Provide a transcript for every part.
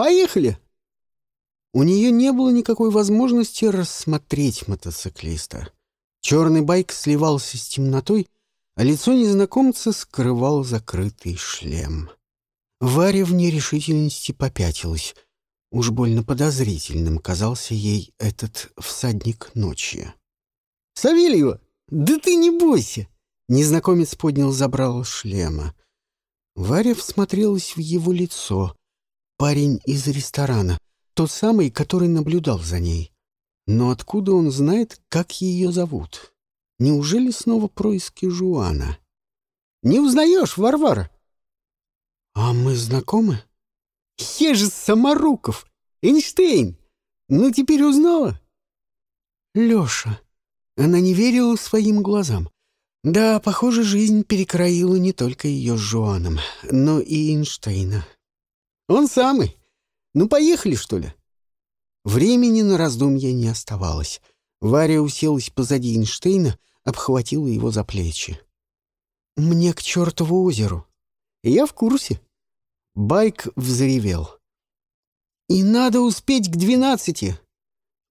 Поехали!» У нее не было никакой возможности рассмотреть мотоциклиста. Черный байк сливался с темнотой, а лицо незнакомца скрывал закрытый шлем. Варя в нерешительности попятилась. Уж больно подозрительным казался ей этот всадник ночи. «Савельева, да ты не бойся!» Незнакомец поднял забрал шлема. Варя всмотрелась в его лицо. Парень из ресторана, тот самый, который наблюдал за ней. Но откуда он знает, как ее зовут? Неужели снова происки Жуана? «Не узнаешь, Варвара?» «А мы знакомы?» «Я же Самаруков! Эйнштейн! Ну, теперь узнала?» «Леша!» Она не верила своим глазам. Да, похоже, жизнь перекроила не только ее с Жуаном, но и Эйнштейна. «Он самый! Ну, поехали, что ли?» Времени на раздумья не оставалось. Варя уселась позади Эйнштейна, обхватила его за плечи. «Мне к чертову озеру!» «Я в курсе!» Байк взревел. «И надо успеть к двенадцати!»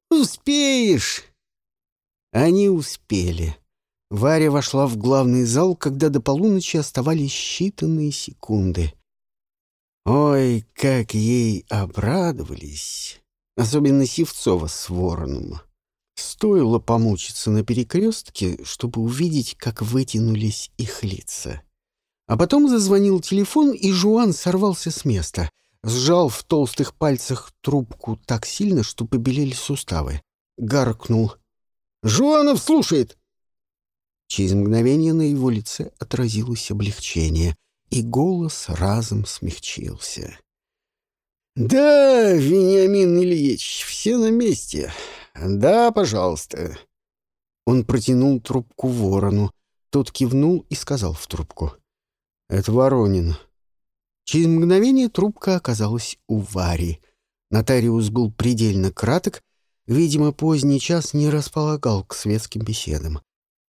«Успеешь!» Они успели. Варя вошла в главный зал, когда до полуночи оставались считанные секунды. Ой, как ей обрадовались! Особенно Севцова с Вороном. Стоило помучиться на перекрестке, чтобы увидеть, как вытянулись их лица. А потом зазвонил телефон, и Жуан сорвался с места. Сжал в толстых пальцах трубку так сильно, что побелели суставы. Гаркнул. «Жуанов слушает!» Через мгновение на его лице отразилось облегчение, и голос разом смягчился. «Да, Вениамин Ильич, все на месте. Да, пожалуйста». Он протянул трубку ворону. Тот кивнул и сказал в трубку. «Это Воронин». Через мгновение трубка оказалась у Вари. Нотариус был предельно краток, видимо, поздний час не располагал к светским беседам.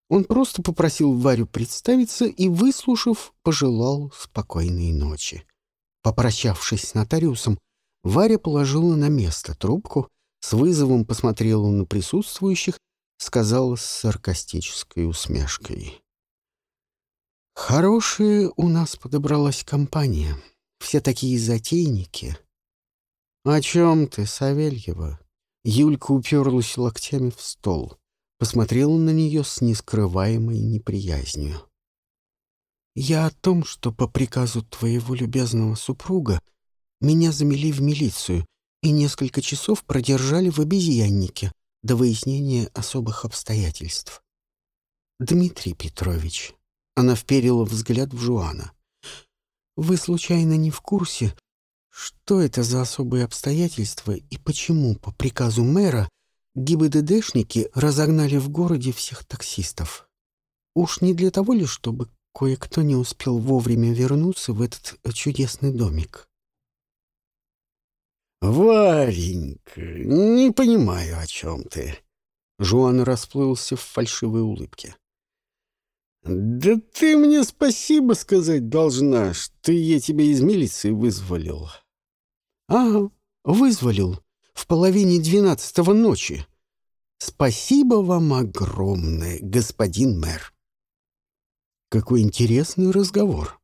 Он просто попросил Варю представиться и, выслушав, пожелал спокойной ночи. Попрощавшись с нотариусом, Варя положила на место трубку, с вызовом посмотрела на присутствующих, сказала с саркастической усмешкой. «Хорошая у нас подобралась компания. Все такие затейники». «О чем ты, Савельева?» Юлька уперлась локтями в стол посмотрела на нее с нескрываемой неприязнью. «Я о том, что по приказу твоего любезного супруга меня замели в милицию и несколько часов продержали в обезьяннике до выяснения особых обстоятельств. Дмитрий Петрович, она вперила взгляд в Жуана. Вы случайно не в курсе, что это за особые обстоятельства и почему по приказу мэра ГИБДДшники разогнали в городе всех таксистов. Уж не для того ли, чтобы кое-кто не успел вовремя вернуться в этот чудесный домик? «Варенька, не понимаю, о чем ты». Жуан расплылся в фальшивой улыбке. «Да ты мне спасибо сказать должна, что я тебя из милиции вызволил». «Ага, вызволил в половине двенадцатого ночи. Спасибо вам огромное, господин мэр. Какой интересный разговор.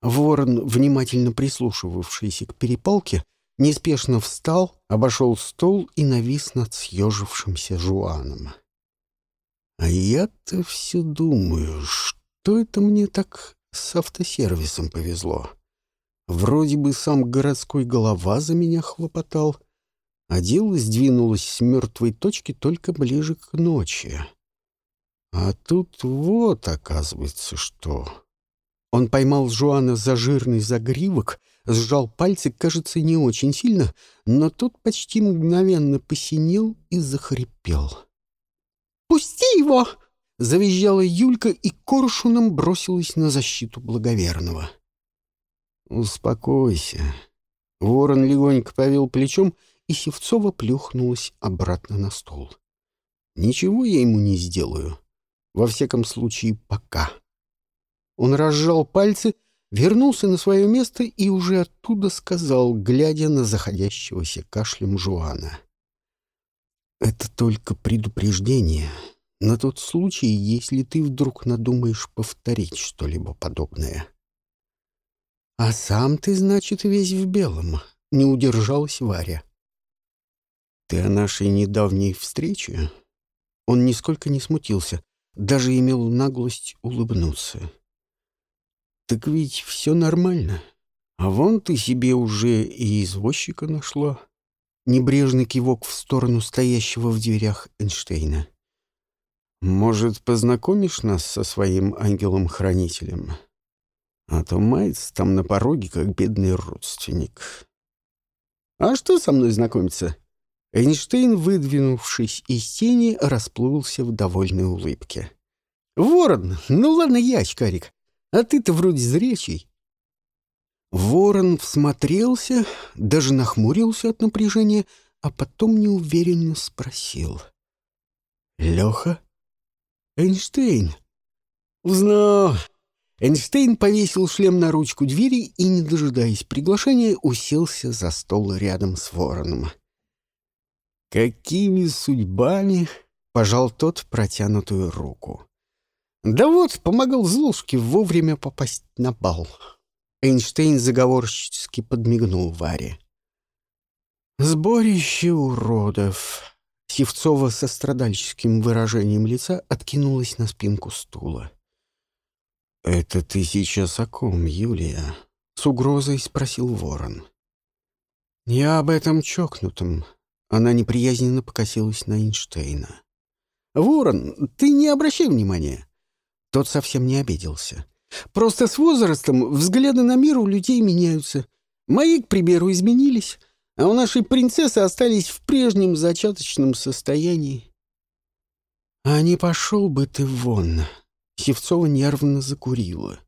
Ворон, внимательно прислушивавшийся к перепалке, неспешно встал, обошел стол и навис над съежившимся Жуаном. А я-то все думаю, что это мне так с автосервисом повезло. Вроде бы сам городской голова за меня хлопотал — а дело с мертвой точки только ближе к ночи. А тут вот, оказывается, что... Он поймал Жуана за жирный загривок, сжал пальцы, кажется, не очень сильно, но тот почти мгновенно посинел и захрипел. «Пусти его!» — завизжала Юлька и коршуном бросилась на защиту благоверного. «Успокойся». Ворон легонько повел плечом и Севцова плюхнулась обратно на стол. «Ничего я ему не сделаю. Во всяком случае, пока». Он разжал пальцы, вернулся на свое место и уже оттуда сказал, глядя на заходящегося кашлем Жуана. «Это только предупреждение на тот случай, если ты вдруг надумаешь повторить что-либо подобное». «А сам ты, значит, весь в белом», — не удержалась Варя. «Ты о нашей недавней встрече?» Он нисколько не смутился, даже имел наглость улыбнуться. «Так ведь все нормально. А вон ты себе уже и извозчика нашла». Небрежный кивок в сторону стоящего в дверях Эйнштейна. «Может, познакомишь нас со своим ангелом-хранителем? А то мается там на пороге, как бедный родственник». «А что со мной знакомиться?» Эйнштейн, выдвинувшись из тени, расплылся в довольной улыбке. «Ворон! Ну ладно я, очкарик. А ты-то вроде зрячий». Ворон всмотрелся, даже нахмурился от напряжения, а потом неуверенно спросил. «Леха? Эйнштейн?» «Узнал!» Эйнштейн повесил шлем на ручку двери и, не дожидаясь приглашения, уселся за стол рядом с вороном. «Какими судьбами?» — пожал тот протянутую руку. «Да вот, помогал Злушке вовремя попасть на бал». Эйнштейн заговорщически подмигнул Варе. «Сборище уродов!» Севцова со страдальческим выражением лица откинулась на спинку стула. «Это ты сейчас о ком, Юлия?» — с угрозой спросил ворон. «Я об этом чокнутом», она неприязненно покосилась на Эйнштейна. «Ворон, ты не обращай внимания!» Тот совсем не обиделся. «Просто с возрастом взгляды на мир у людей меняются. Мои, к примеру, изменились, а у нашей принцессы остались в прежнем зачаточном состоянии». «А не пошел бы ты вон!» Севцова нервно закурила.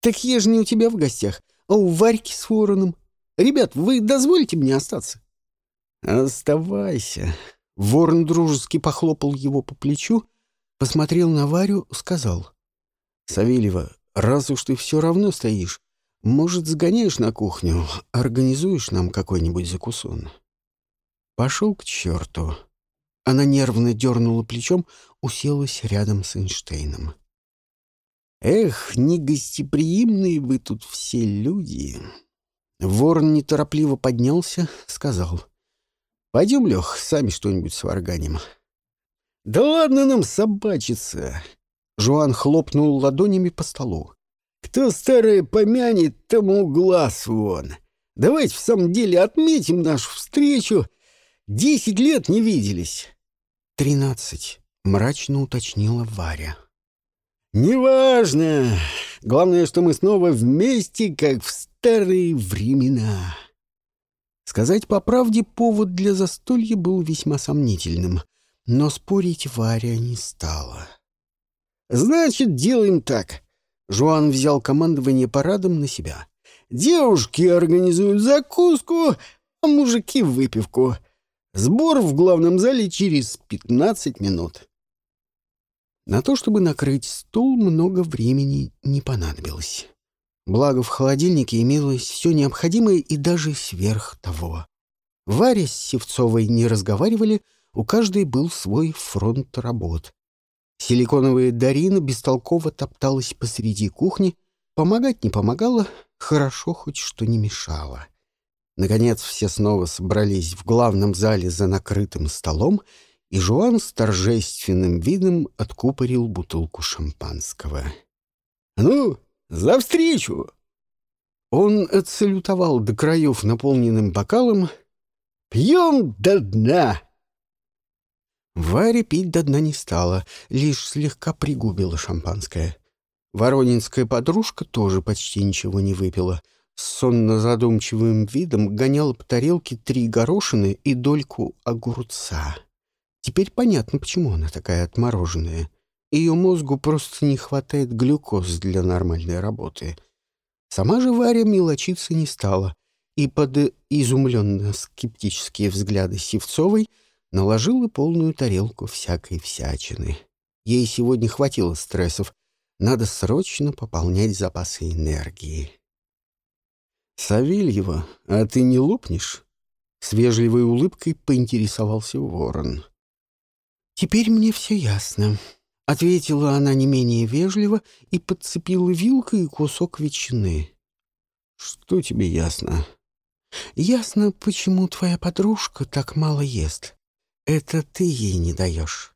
«Так я же не у тебя в гостях, а у Варьки с вороном. Ребят, вы дозволите мне остаться?» «Оставайся». Ворон дружески похлопал его по плечу, посмотрел на Варю, сказал. «Савельева, раз уж ты все равно стоишь, может, сгоняешь на кухню, организуешь нам какой-нибудь закусон?» Пошел к черту. Она нервно дернула плечом, уселась рядом с Эйнштейном. «Эх, негостеприимные вы тут все люди!» Ворон неторопливо поднялся, сказал. Пойдем, Лех, сами что-нибудь сварганим. Да ладно нам собачиться. Жуан хлопнул ладонями по столу. Кто старое помянет, тому глаз вон. Давайте в самом деле отметим нашу встречу. Десять лет не виделись. Тринадцать, мрачно уточнила Варя. «Неважно. Главное, что мы снова вместе, как в старые времена». Сказать по правде, повод для застолья был весьма сомнительным, но спорить Варя не стала. «Значит, делаем так». Жуан взял командование парадом на себя. «Девушки организуют закуску, а мужики — выпивку. Сбор в главном зале через пятнадцать минут». На то, чтобы накрыть стол, много времени не понадобилось. Благо, в холодильнике имелось все необходимое и даже сверх того. Варя с Севцовой не разговаривали, у каждой был свой фронт работ. Силиконовая Дарина бестолково топталась посреди кухни, помогать не помогала, хорошо хоть что не мешало. Наконец все снова собрались в главном зале за накрытым столом, и Жуан с торжественным видом откупорил бутылку шампанского. «Ну, за встречу!» Он отсалютовал до краев наполненным бокалом. «Пьем до дна!» Варя пить до дна не стала, лишь слегка пригубила шампанское. Воронинская подружка тоже почти ничего не выпила. С сонно-задумчивым видом гоняла по тарелке три горошины и дольку огурца. Теперь понятно, почему она такая отмороженная. Ее мозгу просто не хватает глюкоз для нормальной работы. Сама же Варя мелочиться не стала и под изумленно-скептические взгляды Севцовой наложила полную тарелку всякой всячины. Ей сегодня хватило стрессов. Надо срочно пополнять запасы энергии. «Савельева, а ты не лопнешь?» С вежливой улыбкой поинтересовался ворон. «Теперь мне все ясно», — ответила она не менее вежливо и подцепила вилкой кусок ветчины. «Что тебе ясно?» «Ясно, почему твоя подружка так мало ест. Это ты ей не даешь».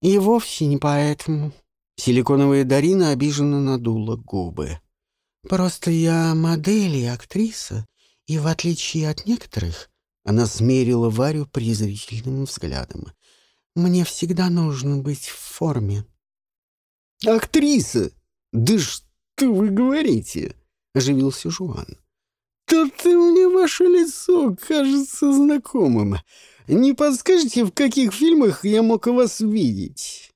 «И вовсе не поэтому». Силиконовая Дарина обиженно надула губы. «Просто я модель и актриса, и в отличие от некоторых, она смерила Варю презрительным взглядом. «Мне всегда нужно быть в форме». «Актриса! Да что вы говорите?» — оживился Жуан. «Тут мне ваше лицо кажется знакомым. Не подскажете, в каких фильмах я мог вас видеть?»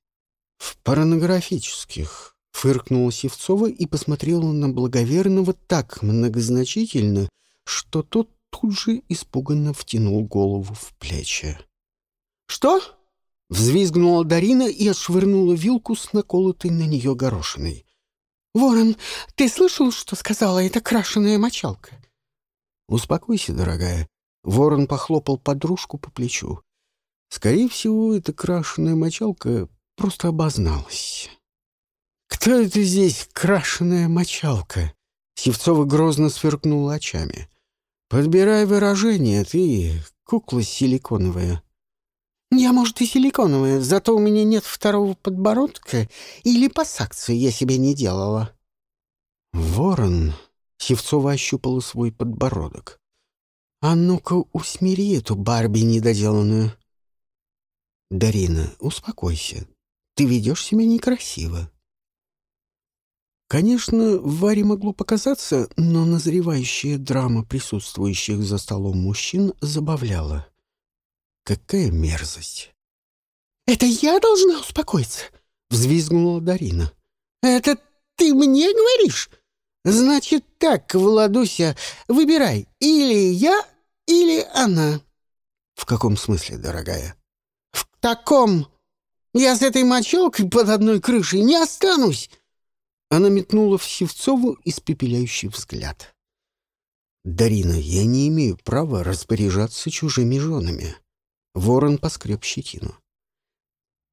«В порнографических», — фыркнула Севцова и посмотрела на благоверного так многозначительно, что тот тут же испуганно втянул голову в плечи. «Что?» — взвизгнула Дарина и отшвырнула вилку с наколотой на нее горошиной. «Ворон, ты слышал, что сказала эта крашеная мочалка?» «Успокойся, дорогая». Ворон похлопал подружку по плечу. Скорее всего, эта крашеная мочалка просто обозналась. «Кто это здесь крашеная мочалка?» Севцова грозно сверкнула очами. «Подбирай выражение, ты кукла силиконовая». «Я, может, и силиконовая, зато у меня нет второго подбородка и липосакции я себе не делала». «Ворон», — Севцова ощупала свой подбородок. «А ну-ка, усмири эту Барби недоделанную». «Дарина, успокойся. Ты ведешь себя некрасиво». Конечно, Варе могло показаться, но назревающая драма присутствующих за столом мужчин забавляла. Какая мерзость! «Это я должна успокоиться?» — взвизгнула Дарина. «Это ты мне говоришь? Значит так, Владуся, выбирай, или я, или она». «В каком смысле, дорогая?» «В таком. Я с этой мочалкой под одной крышей не останусь». Она метнула в Севцову испепеляющий взгляд. «Дарина, я не имею права распоряжаться чужими женами». Ворон поскреб щетину.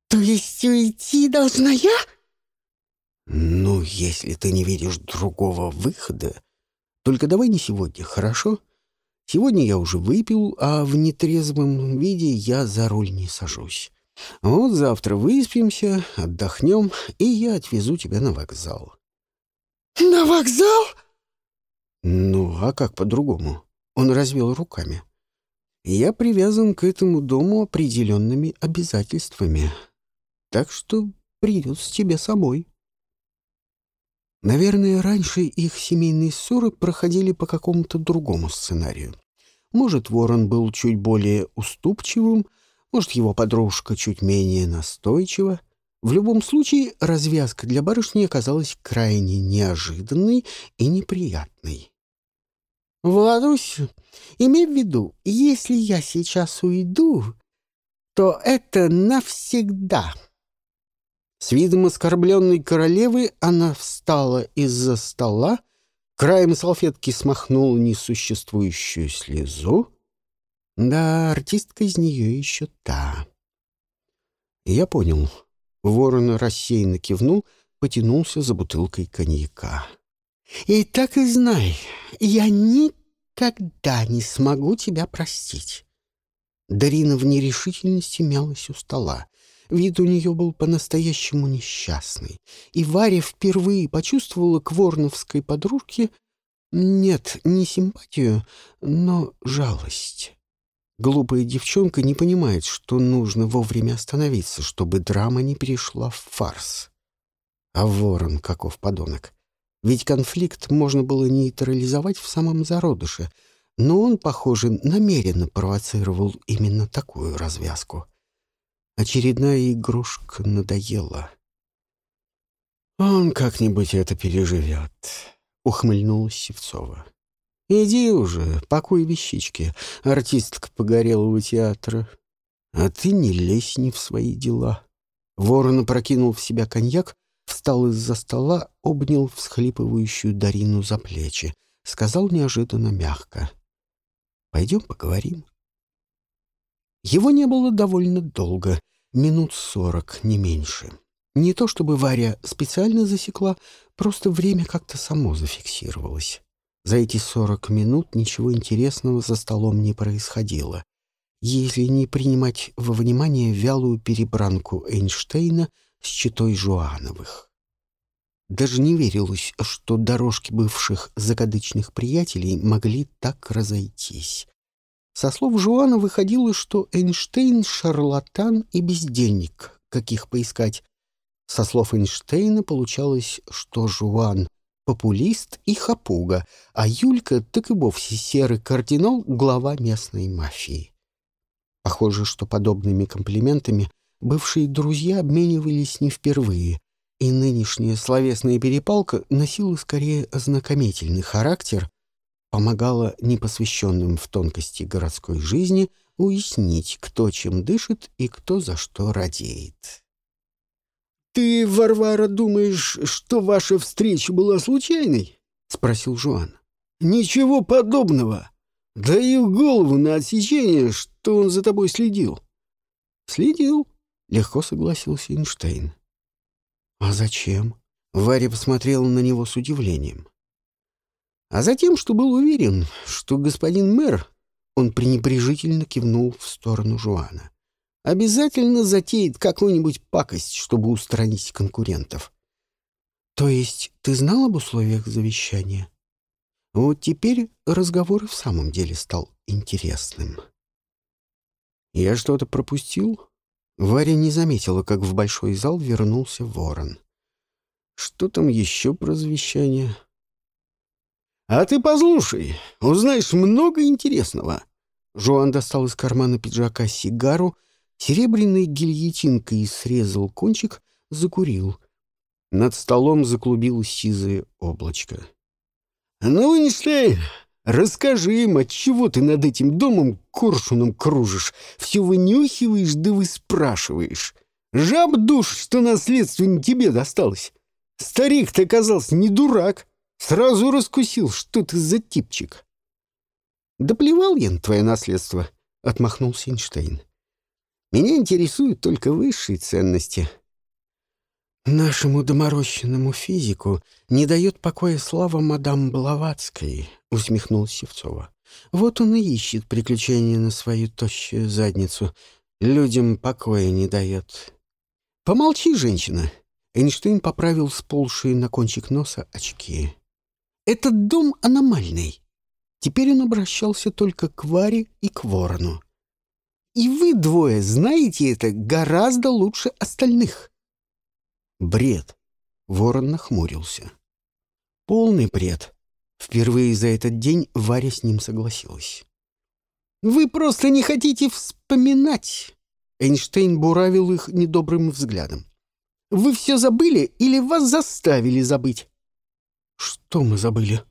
«То есть уйти должна я?» «Ну, если ты не видишь другого выхода, только давай не сегодня, хорошо? Сегодня я уже выпил, а в нетрезвом виде я за руль не сажусь. Вот завтра выспимся, отдохнем, и я отвезу тебя на вокзал». «На вокзал?» «Ну, а как по-другому?» Он развел руками. «Я привязан к этому дому определенными обязательствами, так что придется тебе самой». Наверное, раньше их семейные ссоры проходили по какому-то другому сценарию. Может, Ворон был чуть более уступчивым, может, его подружка чуть менее настойчива. В любом случае, развязка для барышни оказалась крайне неожиданной и неприятной. «Владусь, имей в виду, если я сейчас уйду, то это навсегда». С видом оскорбленной королевы она встала из-за стола, краем салфетки смахнула несуществующую слезу, да, артистка из нее еще та. Я понял. Ворон рассеянно кивнул, потянулся за бутылкой коньяка. «И так и знай, я никогда не смогу тебя простить». Дарина в нерешительности мялась у стола. Вид у нее был по-настоящему несчастный. И Варя впервые почувствовала к ворновской подружке нет, не симпатию, но жалость. Глупая девчонка не понимает, что нужно вовремя остановиться, чтобы драма не перешла в фарс. А ворон каков подонок. Ведь конфликт можно было нейтрализовать в самом зародыше, но он, похоже, намеренно провоцировал именно такую развязку. Очередная игрушка надоела. «Он как-нибудь это переживет», — ухмыльнулась Севцова. Иди уже, пакуй вещички, артистка погорелого театра. А ты не лезь не в свои дела. Ворон опрокинул в себя коньяк, встал из-за стола, обнял всхлипывающую Дарину за плечи, сказал неожиданно мягко. «Пойдем поговорим». Его не было довольно долго, минут сорок, не меньше. Не то чтобы Варя специально засекла, просто время как-то само зафиксировалось. За эти сорок минут ничего интересного за столом не происходило, если не принимать во внимание вялую перебранку Эйнштейна с читой Жуановых. Даже не верилось, что дорожки бывших закадычных приятелей могли так разойтись. Со слов Жуана выходило, что Эйнштейн — шарлатан и бездельник, каких поискать. Со слов Эйнштейна получалось, что Жуан — популист и хапуга, а Юлька так и вовсе серый кардинал, глава местной мафии. Похоже, что подобными комплиментами бывшие друзья обменивались не впервые, и нынешняя словесная перепалка носила скорее ознакомительный характер, помогала непосвященным в тонкости городской жизни уяснить, кто чем дышит и кто за что радеет. «Ты, Варвара, думаешь, что ваша встреча была случайной?» — спросил Жуан. «Ничего подобного. Даю голову на отсечение, что он за тобой следил». «Следил», — легко согласился Эйнштейн. «А зачем?» — Варя посмотрела на него с удивлением. «А затем, что был уверен, что господин мэр...» Он пренебрежительно кивнул в сторону Жуана. «Обязательно затеет какую-нибудь пакость, чтобы устранить конкурентов». «То есть ты знал об условиях завещания?» Вот теперь разговор в самом деле стал интересным. «Я что-то пропустил?» Варя не заметила, как в большой зал вернулся ворон. «Что там еще про завещание?» «А ты послушай, узнаешь много интересного». Жуан достал из кармана пиджака сигару, серебряной гильотинкой срезал кончик, закурил. Над столом заклубилось сизое облачко. «Ну, Эйнштейн, расскажи им, отчего ты над этим домом коршуном кружишь, все вынюхиваешь да выспрашиваешь. Жаб душ, что наследство не тебе досталось. Старик-то оказался не дурак, сразу раскусил, что ты за типчик». «Да плевал я на твое наследство», — отмахнулся Эйнштейн. «Меня интересуют только высшие ценности». «Нашему доморощенному физику не дает покоя слава мадам Блаватской», — усмехнулась Севцова. «Вот он и ищет приключения на свою тощую задницу. Людям покоя не дает». «Помолчи, женщина!» Эйнштейн поправил сползшие на кончик носа очки. «Этот дом аномальный. Теперь он обращался только к Варе и к Ворону. И вы двое знаете это гораздо лучше остальных. Бред. Ворон нахмурился. Полный бред. Впервые за этот день Варя с ним согласилась. «Вы просто не хотите вспоминать!» Эйнштейн буравил их недобрым взглядом. «Вы все забыли или вас заставили забыть?» «Что мы забыли?»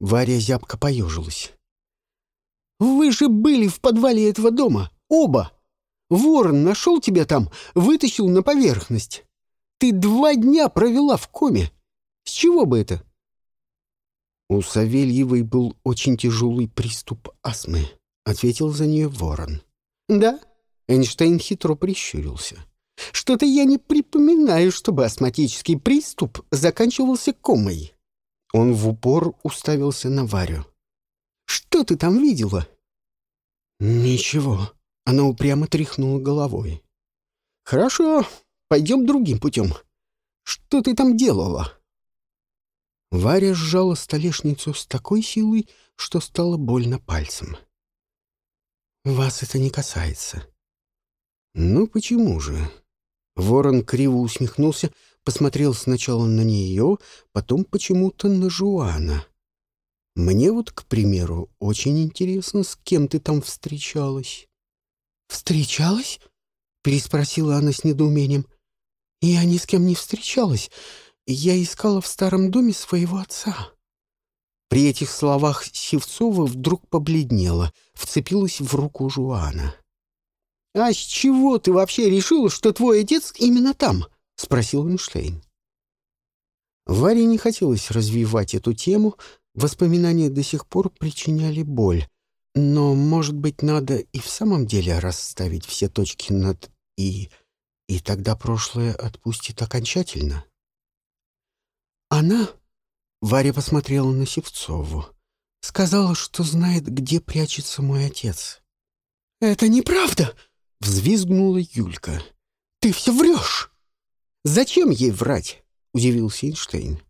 Варя зябко поежилась. «Вы же были в подвале этого дома, оба! Ворон нашел тебя там, вытащил на поверхность. Ты два дня провела в коме. С чего бы это? У Савельевой был очень тяжелый приступ астмы, ответил за нее ворон. Да? Эйнштейн хитро прищурился. Что-то я не припоминаю, чтобы астматический приступ заканчивался комой. Он в упор уставился на Варю. «Что ты там видела?» «Ничего». Она упрямо тряхнула головой. «Хорошо, Пойдем другим путем. Что ты там делала?» Варя сжала столешницу с такой силой, что стало больно пальцем. «Вас это не касается». «Ну почему же?» Ворон криво усмехнулся, посмотрел сначала на нее, потом почему-то на Жуана. «Мне вот, к примеру, очень интересно, с кем ты там встречалась». «Встречалась?» — переспросила она с недоумением. Я ни с кем не встречалась. Я искала в старом доме своего отца». При этих словах Севцова вдруг побледнела, вцепилась в руку Жуана. «А с чего ты вообще решила, что твой отец именно там?» — спросил Эйнштейн. Варе не хотелось развивать эту тему, воспоминания до сих пор причиняли боль. Но, может быть, надо и в самом деле расставить все точки над «и», и тогда прошлое отпустит окончательно. Она, Варя посмотрела на Севцову, сказала, что знает, где прячется мой отец. «Это неправда!» — взвизгнула Юлька. «Ты все врешь!» «Зачем ей врать?» — удивился Эйнштейн.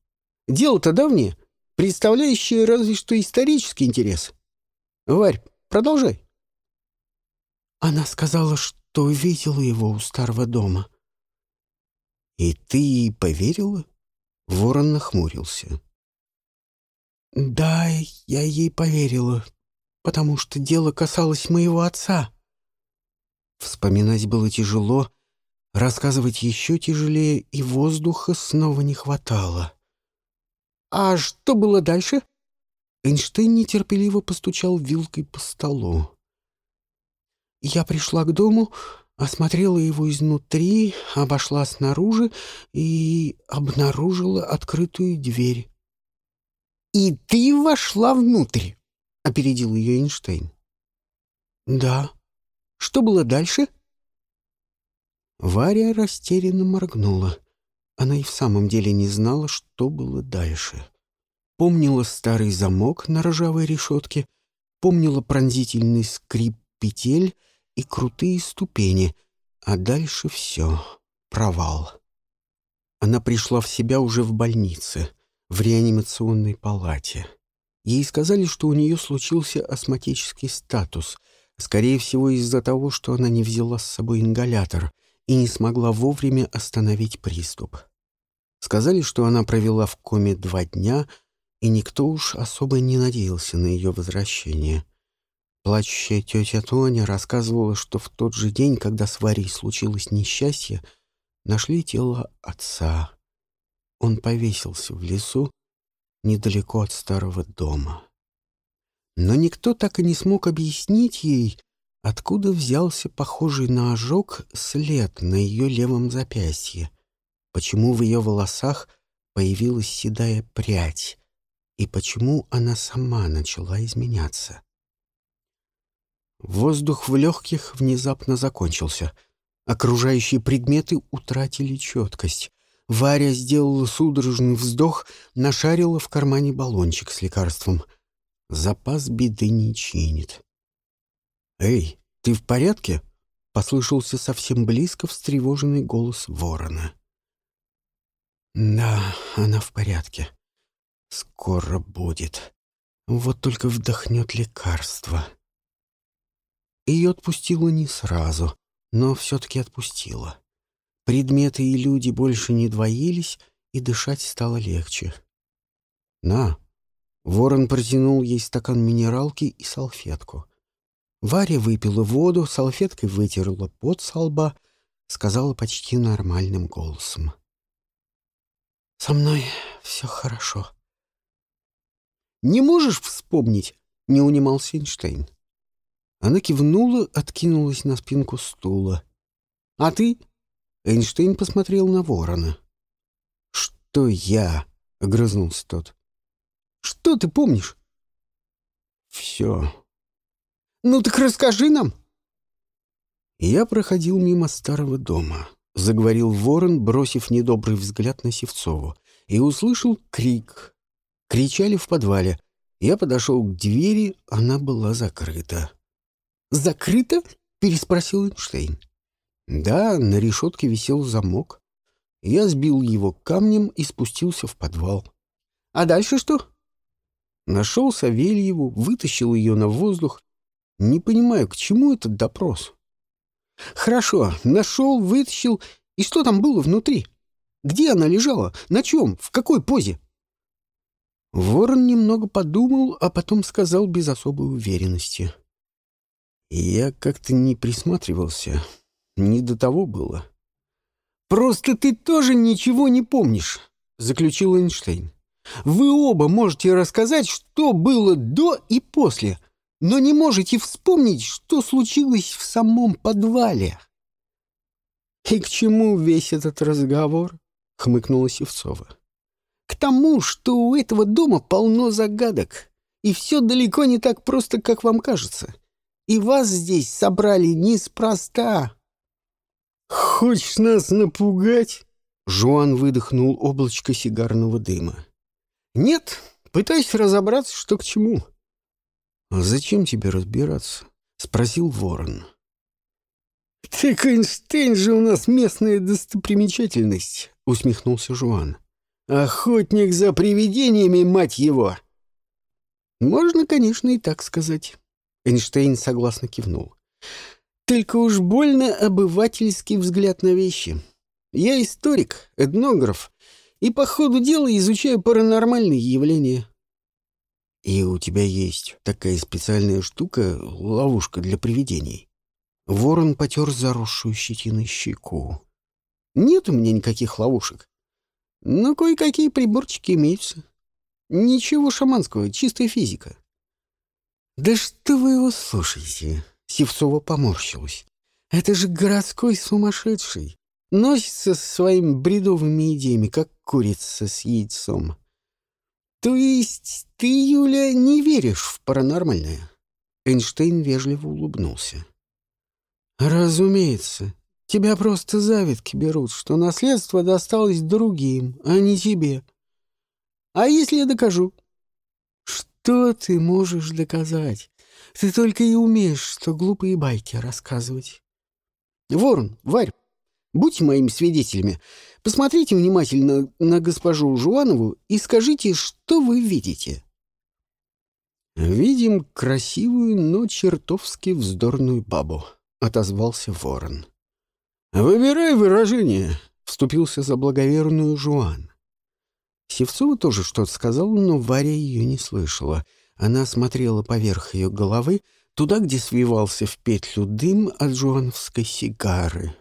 «Дело-то давнее, представляющее разве что исторический интерес. Варь, продолжай». Она сказала, что видела его у старого дома. «И ты поверила?» Ворон нахмурился. «Да, я ей поверила, потому что дело касалось моего отца». Вспоминать было тяжело, рассказывать еще тяжелее, и воздуха снова не хватало. «А что было дальше?» Эйнштейн нетерпеливо постучал вилкой по столу. «Я пришла к дому, осмотрела его изнутри, обошла снаружи и обнаружила открытую дверь. «И ты вошла внутрь?» — опередил ее Эйнштейн. «Да. Что было дальше?» Варя растерянно моргнула. Она и в самом деле не знала, что было дальше. Помнила старый замок на ржавой решетке, помнила пронзительный скрип петель и крутые ступени, а дальше все — провал. Она пришла в себя уже в больнице — в реанимационной палате. Ей сказали, что у нее случился астматический статус, скорее всего из-за того, что она не взяла с собой ингалятор и не смогла вовремя остановить приступ. Сказали, что она провела в коме два дня, и никто уж особо не надеялся на ее возвращение. Плачущая тетя Тоня рассказывала, что в тот же день, когда с Варей случилось несчастье, нашли тело отца. Он повесился в лесу недалеко от старого дома. Но никто так и не смог объяснить ей, откуда взялся похожий на ожог след на ее левом запястье, почему в ее волосах появилась седая прядь и почему она сама начала изменяться. Воздух в легких внезапно закончился. Окружающие предметы утратили четкость. Варя сделала судорожный вздох, нашарила в кармане баллончик с лекарством. Запас беды не чинит. «Эй, ты в порядке?» — послышался совсем близко встревоженный голос ворона. «Да, она в порядке. Скоро будет. Вот только вдохнет лекарство». Ее отпустило не сразу, но все-таки отпустило. Предметы и люди больше не двоились, и дышать стало легче. «На!» Ворон протянул ей стакан минералки и салфетку. Варя выпила воду, салфеткой вытерла пот со лба, сказала почти нормальным голосом. «Со мной все хорошо». «Не можешь вспомнить?» — не унимался Эйнштейн. Она кивнула, откинулась на спинку стула. «А ты?» Эйнштейн посмотрел на ворона. «Что я?» — огрызнулся тот. «Что ты помнишь?» «Все». «Ну так расскажи нам!» Я проходил мимо старого дома, заговорил ворон, бросив недобрый взгляд на Севцову, и услышал крик. Кричали в подвале. Я подошел к двери, она была закрыта. «Закрыта?» — переспросил Эйнштейн. Да, на решетке висел замок. Я сбил его камнем и спустился в подвал. А дальше что? Нашел Савельеву, вытащил ее на воздух. Не понимаю, к чему этот допрос. Хорошо, нашел, вытащил. И что там было внутри? Где она лежала? На чем? В какой позе? Ворон немного подумал, а потом сказал без особой уверенности. Я как-то не присматривался. Не до того было. «Просто ты тоже ничего не помнишь», — заключил Эйнштейн. «Вы оба можете рассказать, что было до и после, но не можете вспомнить, что случилось в самом подвале». «И к чему весь этот разговор?» — хмыкнула Севцова. К тому, что у этого дома полно загадок, и все далеко не так просто, как вам кажется. И вас здесь собрали неспроста. «Хочешь нас напугать?» Жуан выдохнул облачко сигарного дыма. «Нет, пытаюсь разобраться, что к чему». «А зачем тебе разбираться?» — спросил ворон. «Так Эйнштейн же у нас местная достопримечательность», — усмехнулся Жуан. «Охотник за привидениями, мать его!» «Можно, конечно, и так сказать». Эйнштейн согласно кивнул. «Только уж больно обывательский взгляд на вещи. Я историк, этнограф, и по ходу дела изучаю паранормальные явления». «И у тебя есть такая специальная штука, ловушка для привидений?» Ворон потер заросшую щетиной щеку. «Нет у меня никаких ловушек. Но кое-какие приборчики имеются. Ничего шаманского, чистая физика». «Да что вы его слушаете?» Севцова поморщилась. «Это же городской сумасшедший. Носится со своими бредовыми идеями, как курица с яйцом. То есть ты, Юля, не веришь в паранормальное?» Эйнштейн вежливо улыбнулся. «Разумеется. Тебя просто завидки берут, что наследство досталось другим, а не тебе. А если я докажу?» «Что ты можешь доказать? Ты только и умеешь, что глупые байки рассказывать». «Ворон, Варь, будьте моими свидетелями. Посмотрите внимательно на госпожу Жуанову и скажите, что вы видите». «Видим красивую, но чертовски вздорную бабу», — отозвался ворон. «Выбирай выражение», — вступился за благоверную Жуан. Севцова тоже что-то сказала, но Варя ее не слышала. Она смотрела поверх ее головы, туда, где свивался в петлю дым от жуановской сигары.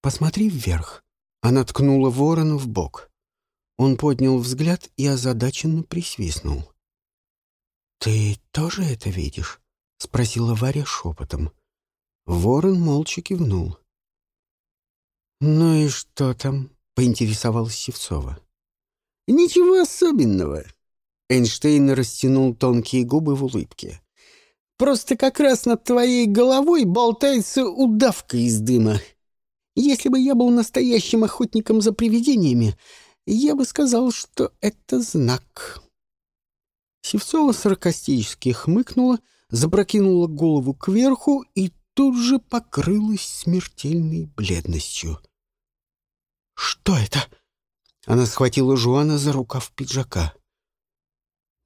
«Посмотри вверх». Она ткнула ворона в бок. Он поднял взгляд и озадаченно присвистнул. «Ты тоже это видишь?» — спросила Варя шепотом. Ворон молча кивнул. «Ну и что там?» — поинтересовалась Севцова. «Ничего особенного». Эйнштейн растянул тонкие губы в улыбке. «Просто как раз над твоей головой болтается удавка из дыма. Если бы я был настоящим охотником за привидениями, я бы сказал, что это знак». Севцова саркастически хмыкнула, запрокинула голову кверху и тут же покрылась смертельной бледностью. «Что это?» Она схватила Жуана за рукав пиджака.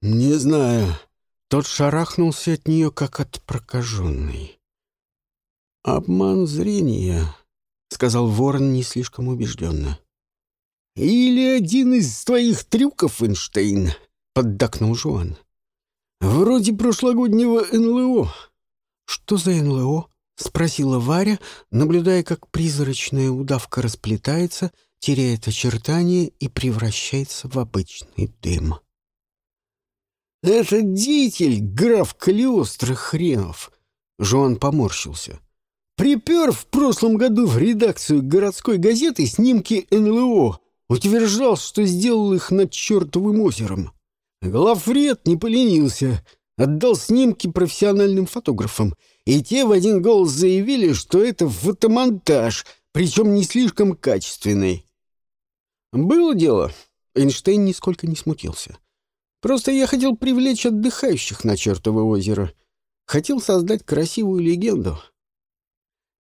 «Не знаю». Тот шарахнулся от нее, как от прокаженной. «Обман зрения», — сказал ворон не слишком убежденно. «Или один из твоих трюков, Эйнштейн», поддакнул Жуан. «Вроде прошлогоднего НЛО». «Что за НЛО?» — спросила Варя, наблюдая, как призрачная удавка расплетается, теряет очертания и превращается в обычный дым. «Это деятель, граф Калиостро хренов!» Жуан поморщился. «Припер в прошлом году в редакцию городской газеты снимки НЛО. Утверждал, что сделал их над чертовым озером. Главред не поленился, отдал снимки профессиональным фотографам, и те в один голос заявили, что это фотомонтаж, причем не слишком качественный. Было дело. Эйнштейн нисколько не смутился. Просто я хотел привлечь отдыхающих на чертово озеро. Хотел создать красивую легенду.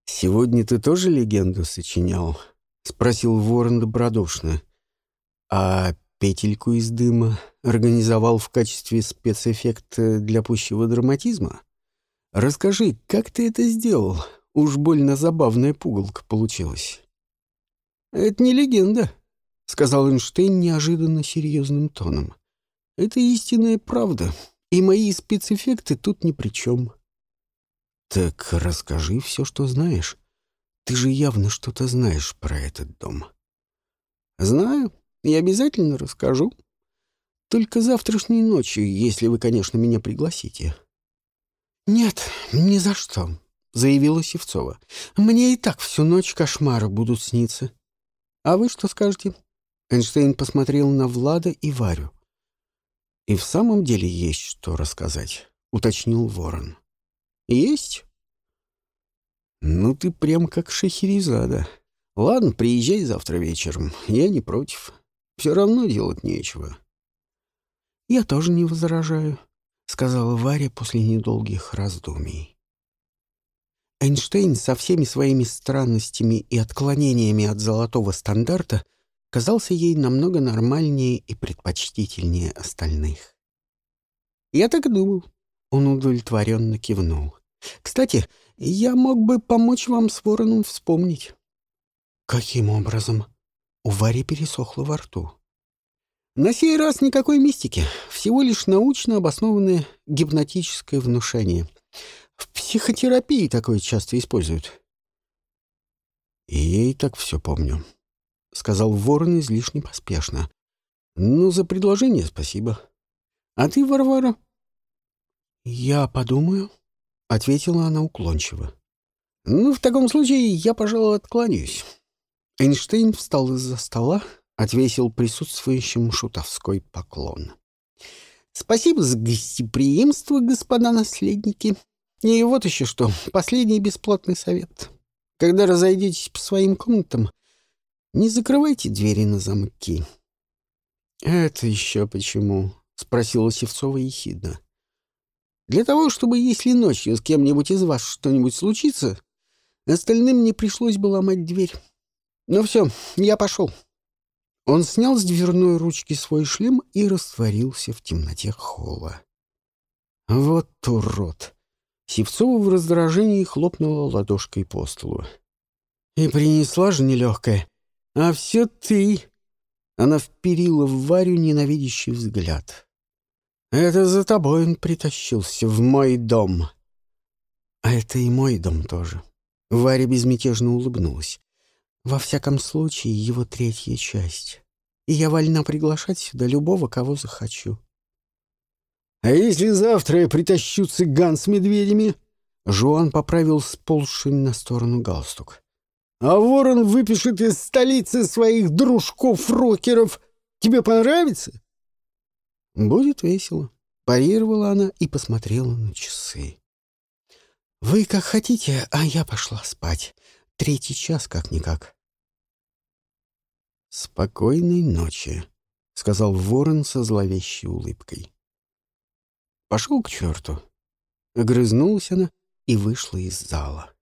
«Сегодня ты тоже легенду сочинял?» — спросил Ворон добродушно. «А петельку из дыма организовал в качестве спецэффекта для пущего драматизма? Расскажи, как ты это сделал? Уж больно забавная пугалка получилась. «Это не легенда», — сказал Эйнштейн неожиданно серьезным тоном. «Это истинная правда, и мои спецэффекты тут ни при чем». «Так расскажи все, что знаешь. Ты же явно что-то знаешь про этот дом». «Знаю и обязательно расскажу», только завтрашней ночью, если вы, конечно, меня пригласите». «Нет, ни за что», — заявила Севцова. «Мне и так всю ночь кошмары будут сниться. А вы что скажете? Эйнштейн посмотрел на Влада и Варю. «И в самом деле есть что рассказать», — уточнил Ворон. «Есть?» «Ну ты прям как Шахерезада. Ладно, приезжай завтра вечером. Я не против. Все равно делать нечего». «Я тоже не возражаю», — сказала Варя после недолгих раздумий. Эйнштейн со всеми своими странностями и отклонениями от золотого стандарта казался ей намного нормальнее и предпочтительнее остальных. «Я так и думал», — он удовлетворенно кивнул. «Кстати, я мог бы помочь вам с вороном вспомнить». «Каким образом?» У Вари пересохло во рту. На сей раз никакой мистики, всего лишь научно обоснованное гипнотическое внушение. В психотерапии такое часто используют. И так все помню, — сказал Ворон излишне поспешно. Ну, за предложение спасибо. А ты, Варвара? Я подумаю, — ответила она уклончиво. Ну, в таком случае я, пожалуй, откланяюсь. Эйнштейн встал из-за стола, отвесил присутствующим шутовской поклон. «Спасибо за гостеприимство, господа наследники. И вот еще что, последний бесплатный совет. Когда разойдетесь по своим комнатам, не закрывайте двери на замки». «Это еще почему?» — спросила Севцова ехидно. «Для того, чтобы, если ночью с кем-нибудь из вас что-нибудь случится, остальным не пришлось бы ломать дверь. Ну все, я пошел». Он снял с дверной ручки свой шлем и растворился в темноте холла. «Вот урод!» Севцова в раздражении хлопнула ладошкой по столу. «И принесла же нелегкая. А все ты!» Она вперила в Варю ненавидящий взгляд. «Это за тобой он притащился в мой дом». «А это и мой дом тоже». Варя безмятежно улыбнулась. Во всяком случае, его третья часть. И я вольна приглашать сюда любого, кого захочу. «А если завтра я притащу цыган с медведями?» Жуан поправил сползший на сторону галстук. «А ворон выпишет из столицы своих дружков-рокеров. Тебе понравится?» «Будет весело», — парировала она и посмотрела на часы. «Вы как хотите, а я пошла спать. Третий час как-никак». «Спокойной ночи», — сказал ворон со зловещей улыбкой. «Пошел к черту». Огрызнулась она и вышла из зала.